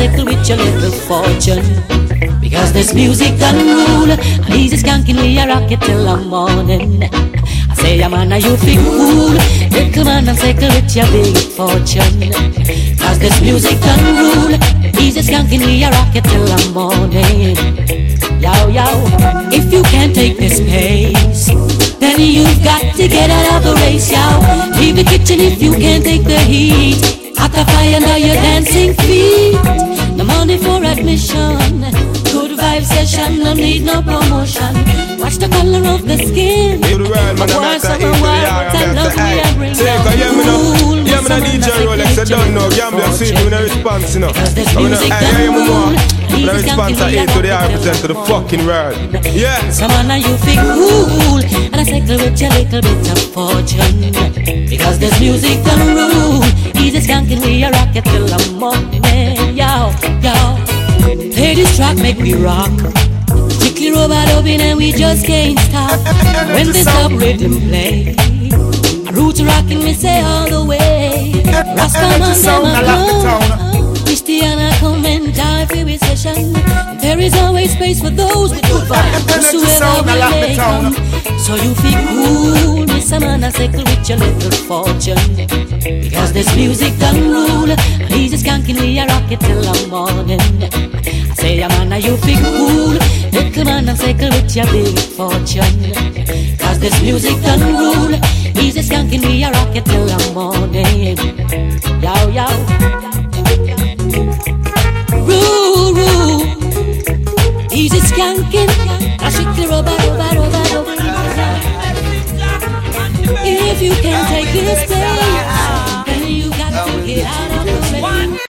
settle with your little fortune. Because this music done rule, and easy skanking we a rock it till the morning. I say, a man, you feel cool, little man, and settle with your big fortune. Cause this music done rule, easy skanking we a rock it till the morning. Yo, yo, if you can't take this pace, then you've got to get out of the race, yo. Leave the kitchen if you can't take the heat. Hot a fire under your dancing feet. No money for admission. Good vibe session, no need no promotion. Watch the color of the skin. You the world, man, I'm not into the yard. I'm not to hey. Take a yeah, me no, yeah, me no DJ Rolex. I don't know. Gambia see me no response, you know. I'm gonna, hey, me more. Me response. I A to the R to the fucking world. Yeah. Someone you feel cool, and I say with your little bit of fortune. Because this music done rule. Play this track, make me rock. Strictly robot open and we just can't stop. When this dub rhythm play, roots rocking, we say all the way. Rastaman, come. Christiana come and die for this session. There is always space for those with good vibes. Whosoever may come. So you feel cool, Miss Amanda, settle with your little fortune. Because this music don't rule. And He's a skunk and we a rock it till the morning. I say, I'm man, are you big fool? Little man, I'm sick with your big fortune. Cause this music don't rule. He's a skunk and we a rock it till the morning. Yow yow, Roo, roo He's a skunk and I shake the rubber, rubber, rubber, If you can take this